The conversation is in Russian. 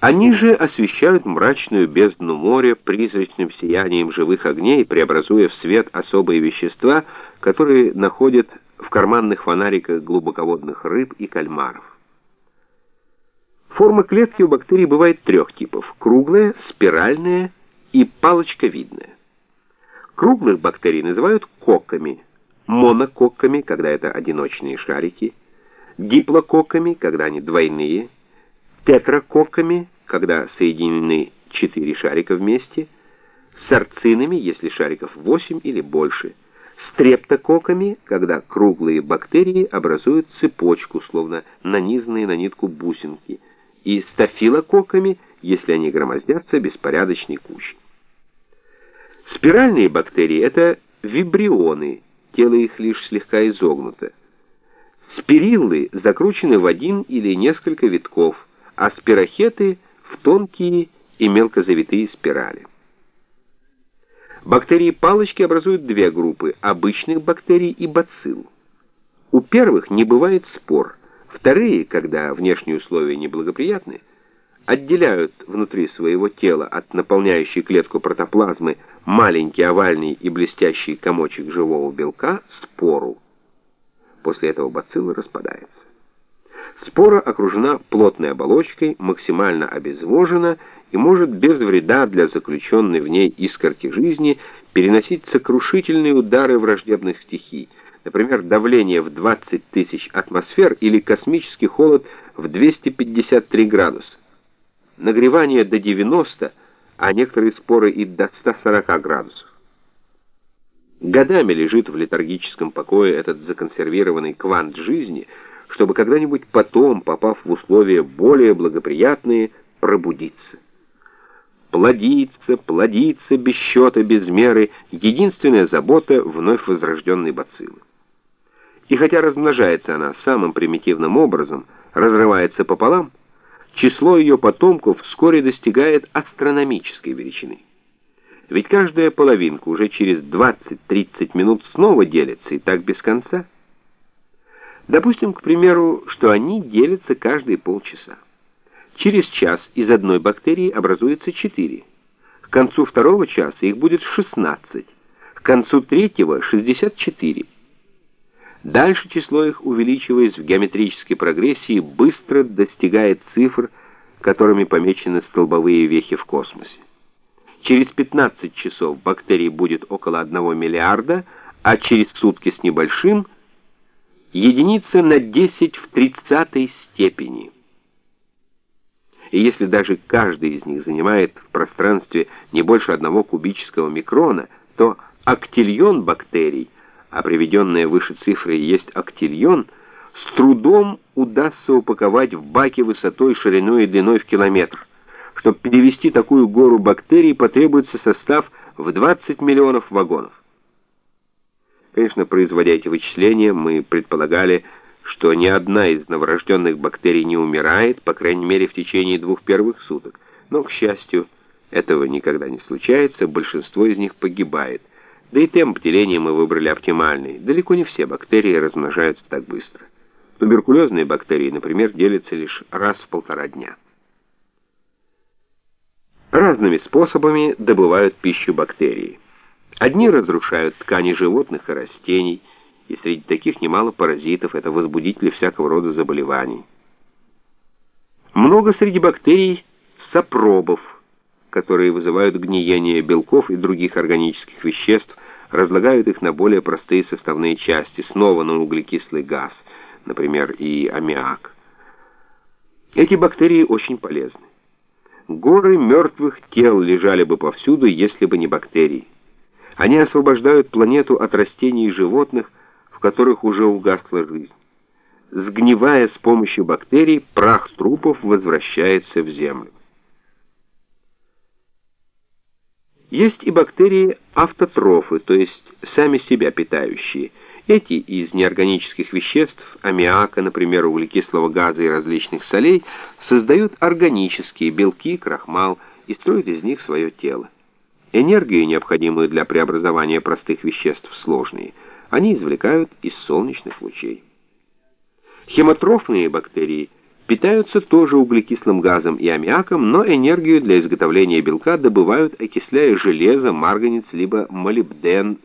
Они же освещают мрачную бездну моря призрачным сиянием живых огней, преобразуя в свет особые вещества, которые находят в карманных фонариках глубоководных рыб и кальмаров. Форма клетки у бактерий бывает трех типов – круглая, спиральная и палочковидная. Круглых бактерий называют кокками, монококками, когда это одиночные шарики, диплококками, когда они двойные, тетракокками, когда соединены четыре шарика вместе, сарцинами, если шариков 8 или больше, стрептококками, когда круглые бактерии образуют цепочку, словно нанизанные на нитку бусинки, и стафилококками, если они громоздятся беспорядочной кучей. Спиральные бактерии – это вибрионы, тело их лишь слегка изогнуто. Спириллы закручены в один или несколько витков, а спирохеты – в тонкие и мелкозавитые спирали. Бактерии-палочки образуют две группы – обычных бактерий и бацилл. У первых не бывает спор, вторые, когда внешние условия неблагоприятны, отделяют внутри своего тела от наполняющей клетку протоплазмы маленький овальный и блестящий комочек живого белка – спору. После этого бацилла распадается. Спора окружена плотной оболочкой, максимально обезвожена и может без вреда для заключенной в ней искорки жизни переносить сокрушительные удары враждебных стихий, например, давление в 20 тысяч атмосфер или космический холод в 253 градуса, нагревание до 90, а некоторые споры и до 140 градусов. Годами лежит в летаргическом покое этот законсервированный квант жизни – чтобы когда-нибудь потом, попав в условия более благоприятные, пробудиться. Плодиться, плодиться без счета, без меры — единственная забота вновь возрожденной бациллы. И хотя размножается она самым примитивным образом, разрывается пополам, число ее потомков вскоре достигает астрономической величины. Ведь каждая половинка уже через 20-30 минут снова делится, и так без конца — Допустим, к примеру, что они делятся каждые полчаса. Через час из одной бактерии образуется 4. К концу второго часа их будет 16. К концу третьего — 64. Дальше число их, увеличиваясь в геометрической прогрессии, быстро достигает цифр, которыми помечены столбовые вехи в космосе. Через 15 часов бактерий будет около 1 миллиарда, а через сутки с небольшим — единица на 10 в 30 степени. И если даже каждый из них занимает в пространстве не больше одного кубического микрона, то актильон бактерий, а приведенная выше цифры есть актильон, с трудом удастся упаковать в баке высотой, шириной и длиной в километр. Чтобы перевести такую гору бактерий, потребуется состав в 20 миллионов вагонов. Конечно, производя эти вычисления, мы предполагали, что ни одна из новорожденных бактерий не умирает, по крайней мере, в течение двух первых суток. Но, к счастью, этого никогда не случается, большинство из них погибает. Да и темп деления мы выбрали оптимальный. Далеко не все бактерии размножаются так быстро. Туберкулезные бактерии, например, делятся лишь раз в полтора дня. Разными способами добывают пищу бактерии. Одни разрушают ткани животных и растений, и среди таких немало паразитов, это возбудители всякого рода заболеваний. Много среди бактерий сапробов, которые вызывают гниение белков и других органических веществ, разлагают их на более простые составные части, снова на углекислый газ, например, и аммиак. Эти бактерии очень полезны. Горы мертвых тел лежали бы повсюду, если бы не бактерии. Они освобождают планету от растений и животных, в которых уже угасла жизнь. Сгнивая с помощью бактерий, прах трупов возвращается в землю. Есть и бактерии-автотрофы, то есть сами себя питающие. Эти из неорганических веществ, аммиака, например, углекислого газа и различных солей, создают органические белки, крахмал и строят из них свое тело. Энергию, необходимую для преобразования простых веществ в сложные, они извлекают из солнечных лучей. Хемотрофные бактерии питаются тоже углекислым газом и аммиаком, но энергию для изготовления белка добывают, окисляя железо, марганец либо молибден